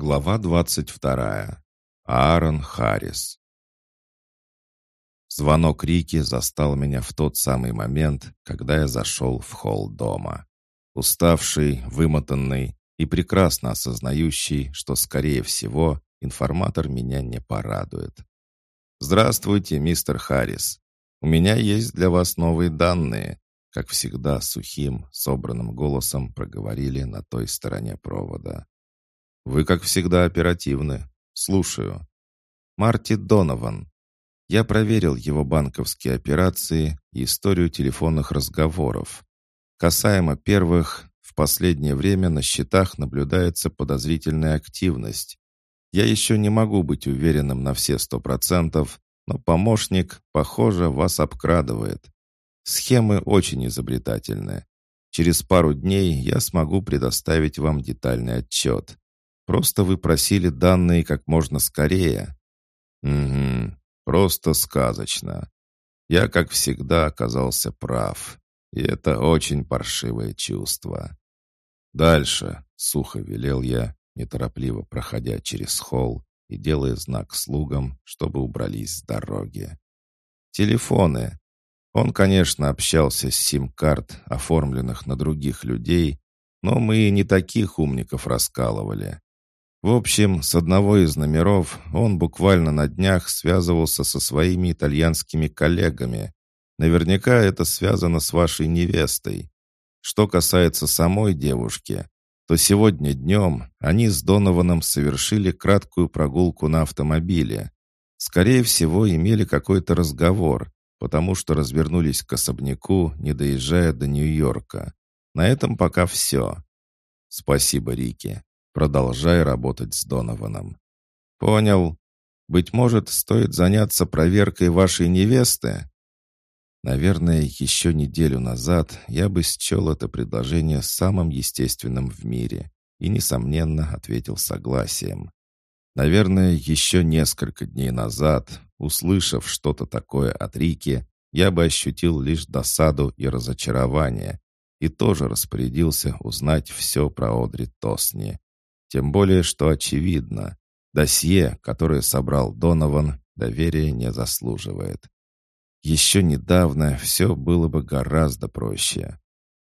Глава двадцать вторая. Аарон Харрис. Звонок Рики застал меня в тот самый момент, когда я зашел в холл дома. Уставший, вымотанный и прекрасно осознающий, что, скорее всего, информатор меня не порадует. «Здравствуйте, мистер Харрис. У меня есть для вас новые данные», как всегда сухим, собранным голосом проговорили на той стороне провода. «Вы, как всегда, оперативны. Слушаю». «Марти Донован. Я проверил его банковские операции и историю телефонных разговоров. Касаемо первых, в последнее время на счетах наблюдается подозрительная активность. Я еще не могу быть уверенным на все сто процентов, но помощник, похоже, вас обкрадывает. Схемы очень изобретательны. Через пару дней я смогу предоставить вам детальный отчет. Просто вы просили данные как можно скорее». «Угу, просто сказочно. Я, как всегда, оказался прав. И это очень паршивое чувство». «Дальше», — сухо велел я, неторопливо проходя через холл и делая знак слугам, чтобы убрались с дороги. «Телефоны. Он, конечно, общался с сим-карт, оформленных на других людей, но мы не таких умников раскалывали. В общем, с одного из номеров он буквально на днях связывался со своими итальянскими коллегами. Наверняка это связано с вашей невестой. Что касается самой девушки, то сегодня днем они с Донованом совершили краткую прогулку на автомобиле. Скорее всего, имели какой-то разговор, потому что развернулись к особняку, не доезжая до Нью-Йорка. На этом пока все. Спасибо, Рики. Продолжай работать с Донованом. Понял. Быть может, стоит заняться проверкой вашей невесты? Наверное, еще неделю назад я бы счел это предложение самым естественным в мире и, несомненно, ответил согласием. Наверное, еще несколько дней назад, услышав что-то такое от Рики, я бы ощутил лишь досаду и разочарование и тоже распорядился узнать все про Одри Тосни. Тем более, что очевидно, досье, которое собрал Донован, доверия не заслуживает. Еще недавно все было бы гораздо проще.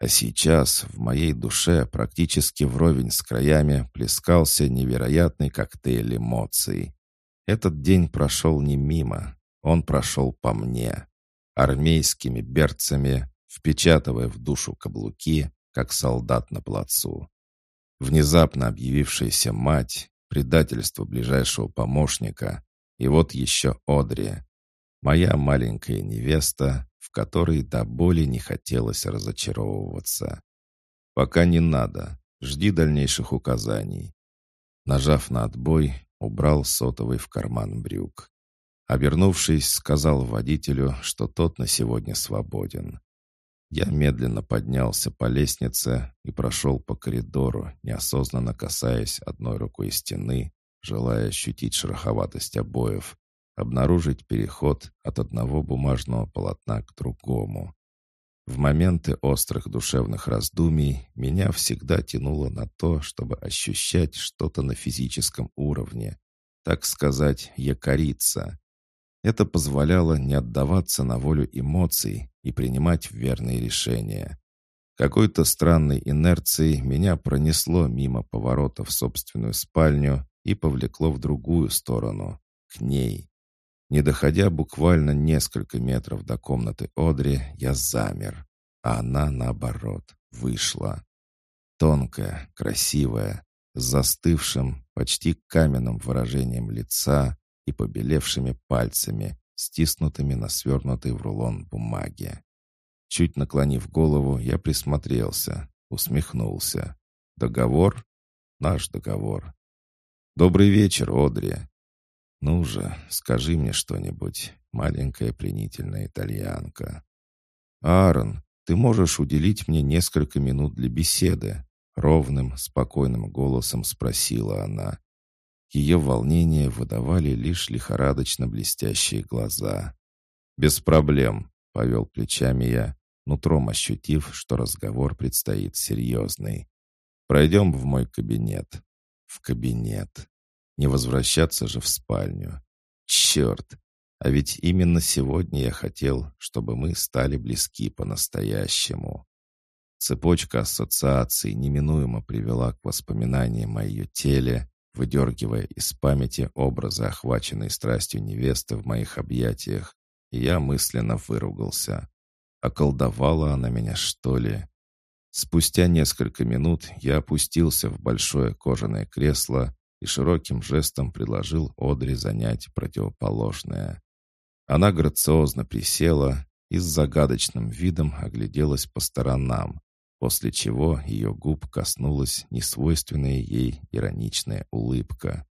А сейчас в моей душе практически вровень с краями плескался невероятный коктейль эмоций. Этот день прошел не мимо, он прошел по мне. Армейскими берцами, впечатывая в душу каблуки, как солдат на плацу. Внезапно объявившаяся мать, предательство ближайшего помощника, и вот еще Одри. Моя маленькая невеста, в которой до боли не хотелось разочаровываться. «Пока не надо. Жди дальнейших указаний». Нажав на отбой, убрал сотовый в карман брюк. Обернувшись, сказал водителю, что тот на сегодня свободен. Я медленно поднялся по лестнице и прошел по коридору, неосознанно касаясь одной рукой стены, желая ощутить шероховатость обоев, обнаружить переход от одного бумажного полотна к другому. В моменты острых душевных раздумий меня всегда тянуло на то, чтобы ощущать что-то на физическом уровне, так сказать, якориться. Это позволяло не отдаваться на волю эмоций и принимать верные решения. Какой-то странной инерцией меня пронесло мимо поворота в собственную спальню и повлекло в другую сторону, к ней. Не доходя буквально несколько метров до комнаты Одри, я замер, а она, наоборот, вышла. Тонкая, красивая, с застывшим, почти каменным выражением лица, и побелевшими пальцами, стиснутыми на свернутой в рулон бумаге. Чуть наклонив голову, я присмотрелся, усмехнулся. «Договор? Наш договор. Добрый вечер, Одри. Ну же, скажи мне что-нибудь, маленькая пленительная итальянка. Аарон, ты можешь уделить мне несколько минут для беседы?» Ровным, спокойным голосом спросила она, ее волнение выдавали лишь лихорадочно блестящие глаза. «Без проблем», — повел плечами я, нутром ощутив, что разговор предстоит серьезный. «Пройдем в мой кабинет. в кабинет. Не возвращаться же в спальню. Черт! А ведь именно сегодня я хотел, чтобы мы стали близки по-настоящему. Цепочка ассоциаций неминуемо привела к воспоминаниям о ее теле, выдергивая из памяти образы, охваченные страстью невесты в моих объятиях, и я мысленно выругался. Околдовала она меня, что ли? Спустя несколько минут я опустился в большое кожаное кресло и широким жестом предложил Одри занять противоположное. Она грациозно присела и с загадочным видом огляделась по сторонам, после чего ее губ коснулась несвойственная ей ироничная улыбка.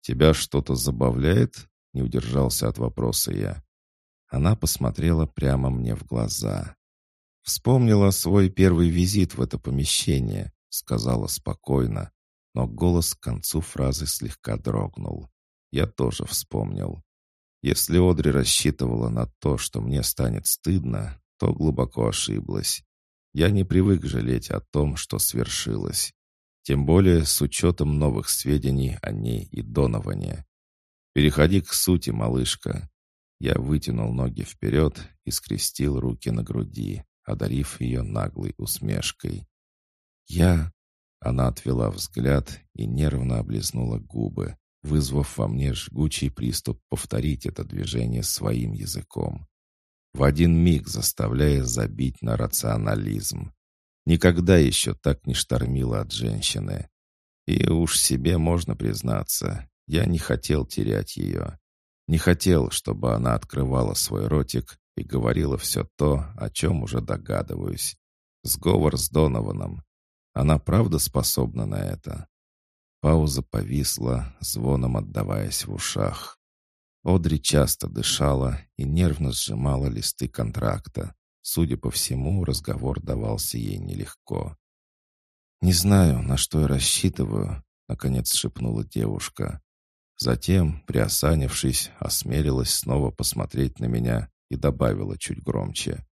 «Тебя что-то забавляет?» — не удержался от вопроса я. Она посмотрела прямо мне в глаза. «Вспомнила свой первый визит в это помещение», — сказала спокойно, но голос к концу фразы слегка дрогнул. Я тоже вспомнил. Если Одри рассчитывала на то, что мне станет стыдно, то глубоко ошиблась. Я не привык жалеть о том, что свершилось. Тем более с учетом новых сведений о ней и Доноване. «Переходи к сути, малышка». Я вытянул ноги вперед и скрестил руки на груди одарив ее наглой усмешкой. «Я...» Она отвела взгляд и нервно облизнула губы, вызвав во мне жгучий приступ повторить это движение своим языком. В один миг заставляя забить на рационализм. Никогда еще так не штормило от женщины. И уж себе можно признаться, я не хотел терять ее. Не хотел, чтобы она открывала свой ротик и говорила все то, о чем уже догадываюсь. Сговор с Донованом. Она правда способна на это? Пауза повисла, звоном отдаваясь в ушах. Одри часто дышала и нервно сжимала листы контракта. Судя по всему, разговор давался ей нелегко. «Не знаю, на что я рассчитываю», — наконец шепнула девушка. Затем, приосанившись, осмелилась снова посмотреть на меня и добавила чуть громче.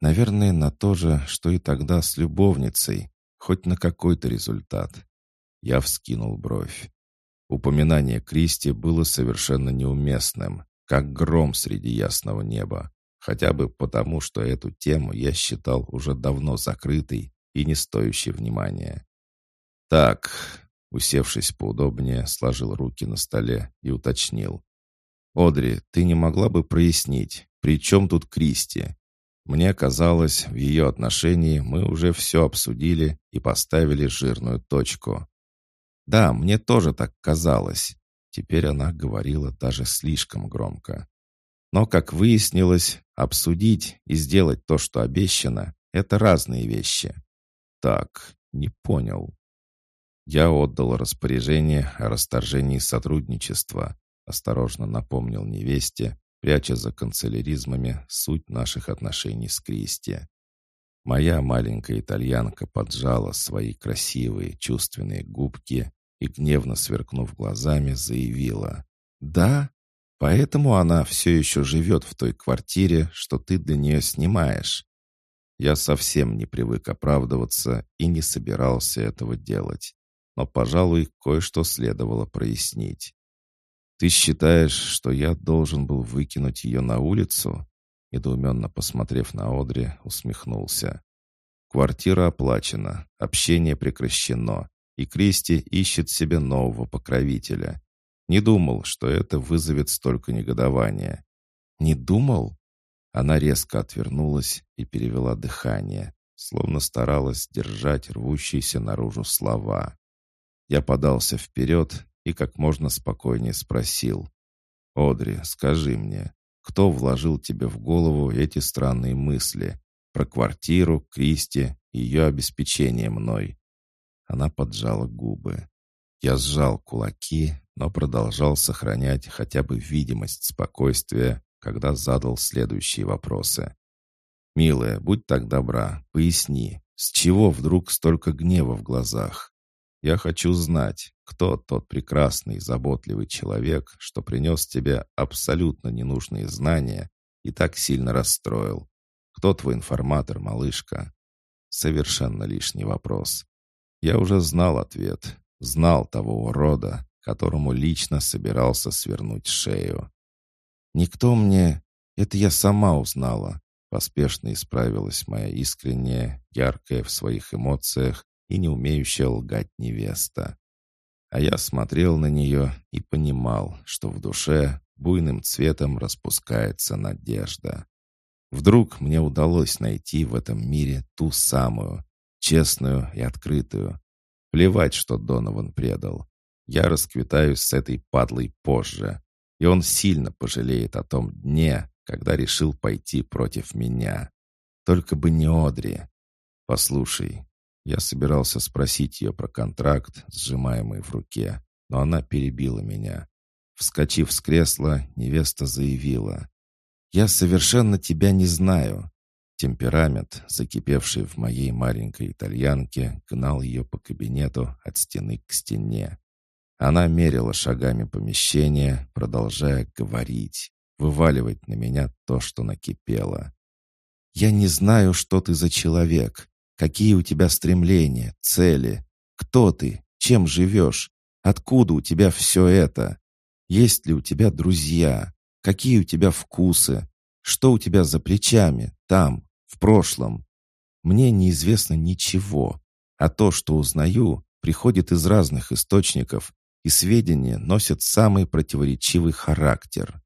«Наверное, на то же, что и тогда с любовницей, хоть на какой-то результат». Я вскинул бровь. Упоминание Кристи было совершенно неуместным, как гром среди ясного неба, хотя бы потому, что эту тему я считал уже давно закрытой и не стоящей внимания. «Так», усевшись поудобнее, сложил руки на столе и уточнил. «Одри, ты не могла бы прояснить, при чем тут Кристи? Мне казалось, в ее отношении мы уже все обсудили и поставили жирную точку. Да, мне тоже так казалось. Теперь она говорила даже слишком громко. Но, как выяснилось, обсудить и сделать то, что обещано, это разные вещи. Так, не понял. Я отдал распоряжение о расторжении сотрудничества, осторожно напомнил невесте, пряча за канцеляризмами суть наших отношений с Кристи. Моя маленькая итальянка поджала свои красивые чувственные губки и, гневно сверкнув глазами, заявила. «Да? Поэтому она все еще живет в той квартире, что ты для нее снимаешь». Я совсем не привык оправдываться и не собирался этого делать. Но, пожалуй, кое-что следовало прояснить. «Ты считаешь, что я должен был выкинуть ее на улицу?» Недоуменно посмотрев на Одри, усмехнулся. «Квартира оплачена, общение прекращено, и Кристи ищет себе нового покровителя. Не думал, что это вызовет столько негодования». «Не думал?» Она резко отвернулась и перевела дыхание, словно старалась держать рвущиеся наружу слова. Я подался вперед и как можно спокойнее спросил. «Одри, скажи мне, кто вложил тебе в голову эти странные мысли про квартиру, Кристи ее обеспечение мной?» Она поджала губы. Я сжал кулаки, но продолжал сохранять хотя бы видимость спокойствия, когда задал следующие вопросы. «Милая, будь так добра, поясни, с чего вдруг столько гнева в глазах?» Я хочу знать, кто тот прекрасный, заботливый человек, что принес тебе абсолютно ненужные знания и так сильно расстроил. Кто твой информатор, малышка? Совершенно лишний вопрос. Я уже знал ответ. Знал того урода, которому лично собирался свернуть шею. «Никто мне... Это я сама узнала», — поспешно исправилась моя искренняя, яркая в своих эмоциях и не умеющая лгать невеста. А я смотрел на нее и понимал, что в душе буйным цветом распускается надежда. Вдруг мне удалось найти в этом мире ту самую, честную и открытую. Плевать, что Донован предал. Я расквитаюсь с этой падлой позже, и он сильно пожалеет о том дне, когда решил пойти против меня. Только бы не Одри. Послушай, я собирался спросить ее про контракт, сжимаемый в руке, но она перебила меня. Вскочив с кресла, невеста заявила. «Я совершенно тебя не знаю». Темперамент, закипевший в моей маленькой итальянке, гнал ее по кабинету от стены к стене. Она мерила шагами помещение, продолжая говорить, вываливать на меня то, что накипело. «Я не знаю, что ты за человек, какие у тебя стремления, цели, кто ты, чем живешь, откуда у тебя все это, есть ли у тебя друзья, какие у тебя вкусы, что у тебя за плечами, там, в прошлом. Мне неизвестно ничего, а то, что узнаю, приходит из разных источников и сведения носят самый противоречивый характер.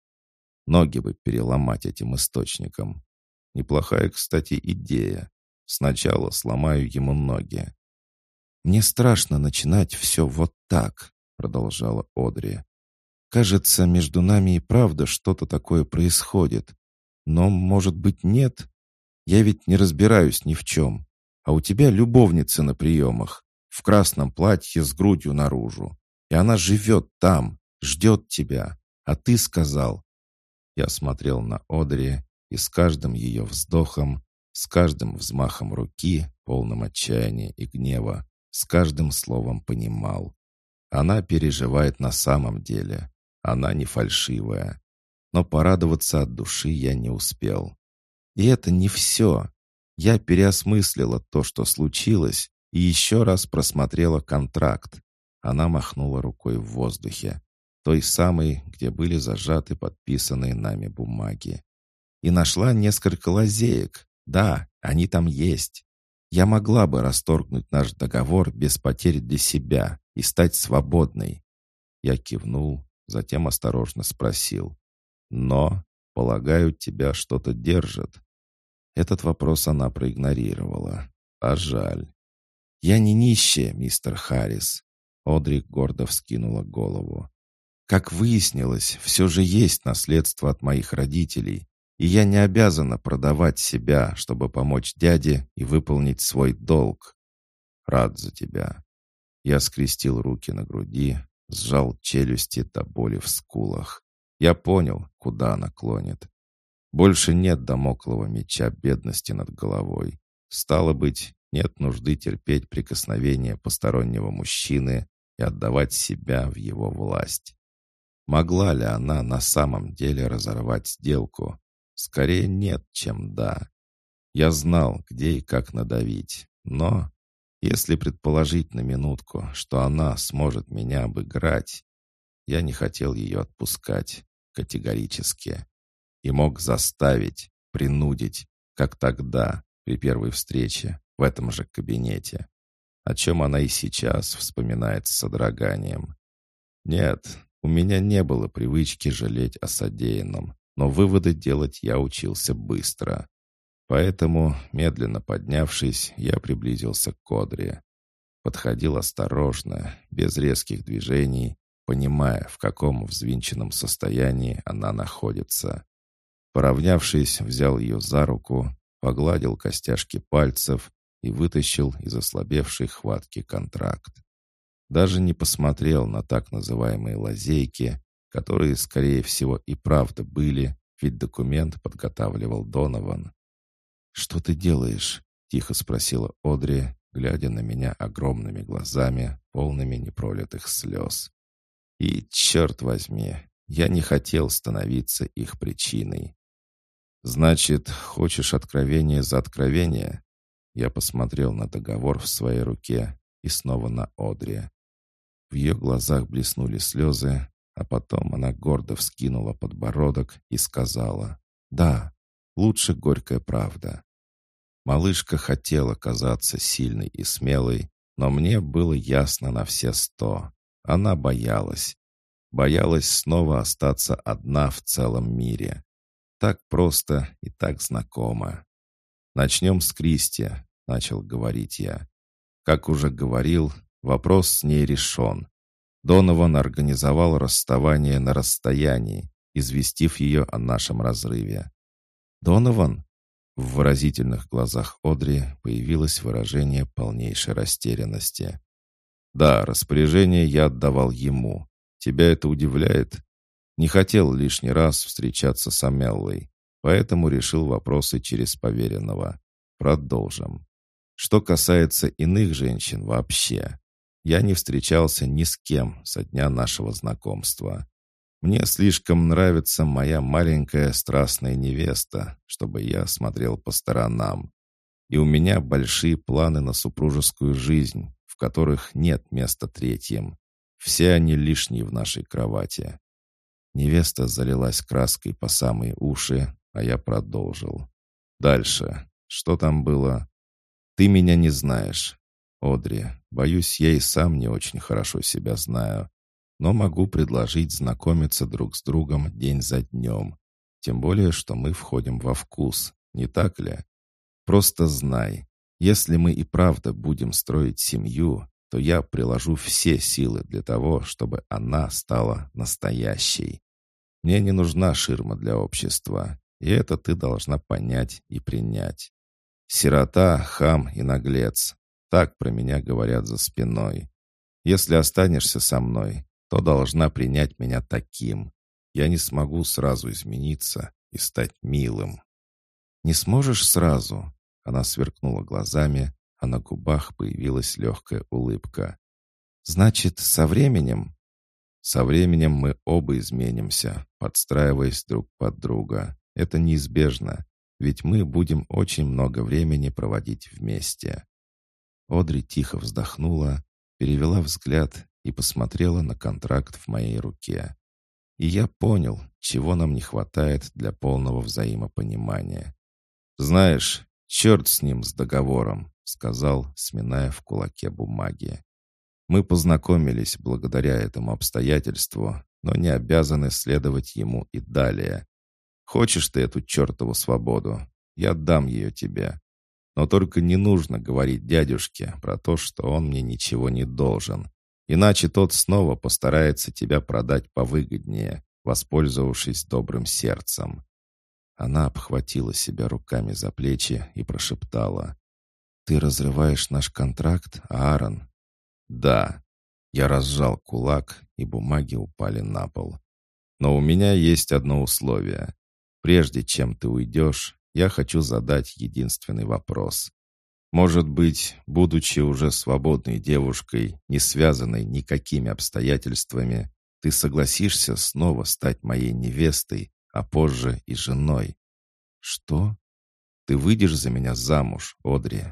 Ноги бы переломать этим источникам. Неплохая, кстати, идея. Сначала сломаю ему ноги. «Мне страшно начинать все вот так», — продолжала Одри. «Кажется, между нами и правда что-то такое происходит. Но, может быть, нет? Я ведь не разбираюсь ни в чем. А у тебя любовница на приемах, в красном платье с грудью наружу. И она живет там, ждет тебя. А ты сказал...» Я смотрел на Одри, и с каждым ее вздохом, с каждым взмахом руки, полным отчаяния и гнева, с каждым словом понимал. Она переживает на самом деле. Она не фальшивая. Но порадоваться от души я не успел. И это не все. Я переосмыслила то, что случилось, и еще раз просмотрела контракт. Она махнула рукой в воздухе, той самой, где были зажаты подписанные нами бумаги. И нашла несколько лазеек. Да, они там есть. Я могла бы расторгнуть наш договор без потерь для себя и стать свободной. Я кивнул, затем осторожно спросил. Но, полагаю, тебя что-то держит. Этот вопрос она проигнорировала. А жаль. Я не нищая, мистер Харрис. Одри гордо вскинула голову. Как выяснилось, все же есть наследство от моих родителей, и я не обязана продавать себя, чтобы помочь дяде и выполнить свой долг. Рад за тебя. Я скрестил руки на груди, сжал челюсти до боли в скулах. Я понял, куда она клонит. Больше нет домоклого меча бедности над головой. Стало быть, нет нужды терпеть прикосновение постороннего мужчины и отдавать себя в его власть. Могла ли она на самом деле разорвать сделку? Скорее нет, чем да. Я знал, где и как надавить, но если предположить на минутку, что она сможет меня обыграть, я не хотел ее отпускать категорически и мог заставить, принудить, как тогда, при первой встрече, в этом же кабинете о чем она и сейчас вспоминает с содроганием. Нет, у меня не было привычки жалеть о содеянном, но выводы делать я учился быстро. Поэтому, медленно поднявшись, я приблизился к Кодре. Подходил осторожно, без резких движений, понимая, в каком взвинченном состоянии она находится. Поравнявшись, взял ее за руку, погладил костяшки пальцев и вытащил из ослабевшей хватки контракт. Даже не посмотрел на так называемые лазейки, которые, скорее всего, и правда были, ведь документ подготавливал Донован. «Что ты делаешь?» — тихо спросила Одри, глядя на меня огромными глазами, полными непролитых слез. И, черт возьми, я не хотел становиться их причиной. «Значит, хочешь откровение за откровение?» Я посмотрел на договор в своей руке и снова на Одри. В ее глазах блеснули слезы, а потом она гордо вскинула подбородок и сказала «Да, лучше горькая правда». Малышка хотела казаться сильной и смелой, но мне было ясно на все сто. Она боялась. Боялась снова остаться одна в целом мире. Так просто и так знакомо. «Начнем с Кристи», — начал говорить я. Как уже говорил, вопрос с ней решен. Донован организовал расставание на расстоянии, известив ее о нашем разрыве. «Донован?» В выразительных глазах Одри появилось выражение полнейшей растерянности. «Да, распоряжение я отдавал ему. Тебя это удивляет?» Не хотел лишний раз встречаться с Амеллой, поэтому решил вопросы через поверенного. Продолжим. Что касается иных женщин вообще, я не встречался ни с кем со дня нашего знакомства. Мне слишком нравится моя маленькая страстная невеста, чтобы я смотрел по сторонам. И у меня большие планы на супружескую жизнь, в которых нет места третьим. Все они лишние в нашей кровати. Невеста залилась краской по самые уши, а я продолжил. Дальше. Что там было? Ты меня не знаешь. Одри, боюсь, я и сам не очень хорошо себя знаю но могу предложить знакомиться друг с другом день за днем. Тем более, что мы входим во вкус, не так ли? Просто знай, если мы и правда будем строить семью, то я приложу все силы для того, чтобы она стала настоящей. Мне не нужна ширма для общества, и это ты должна понять и принять. Сирота, хам и наглец. Так про меня говорят за спиной. Если останешься со мной, то должна принять меня таким. Я не смогу сразу измениться и стать милым. «Не сможешь сразу?» Она сверкнула глазами, а на губах появилась легкая улыбка. «Значит, со временем?» «Со временем мы оба изменимся, подстраиваясь друг под друга. Это неизбежно, ведь мы будем очень много времени проводить вместе». Одри тихо вздохнула, перевела взгляд и посмотрела на контракт в моей руке. И я понял, чего нам не хватает для полного взаимопонимания. «Знаешь, черт с ним, с договором», — сказал, сминая в кулаке бумаги. «Мы познакомились благодаря этому обстоятельству, но не обязаны следовать ему и далее. Хочешь ты эту чертову свободу? Я дам ее тебе. Но только не нужно говорить дядюшке про то, что он мне ничего не должен. Иначе тот снова постарается тебя продать повыгоднее, воспользовавшись добрым сердцем. Она обхватила себя руками за плечи и прошептала. «Ты разрываешь наш контракт, Аарон?» «Да». Я разжал кулак, и бумаги упали на пол. «Но у меня есть одно условие. Прежде чем ты уйдешь, я хочу задать единственный вопрос. Может быть, будучи уже свободной девушкой, не связанной никакими обстоятельствами, ты согласишься снова стать моей невестой, а позже и женой. Что? Ты выйдешь за меня замуж, Одри?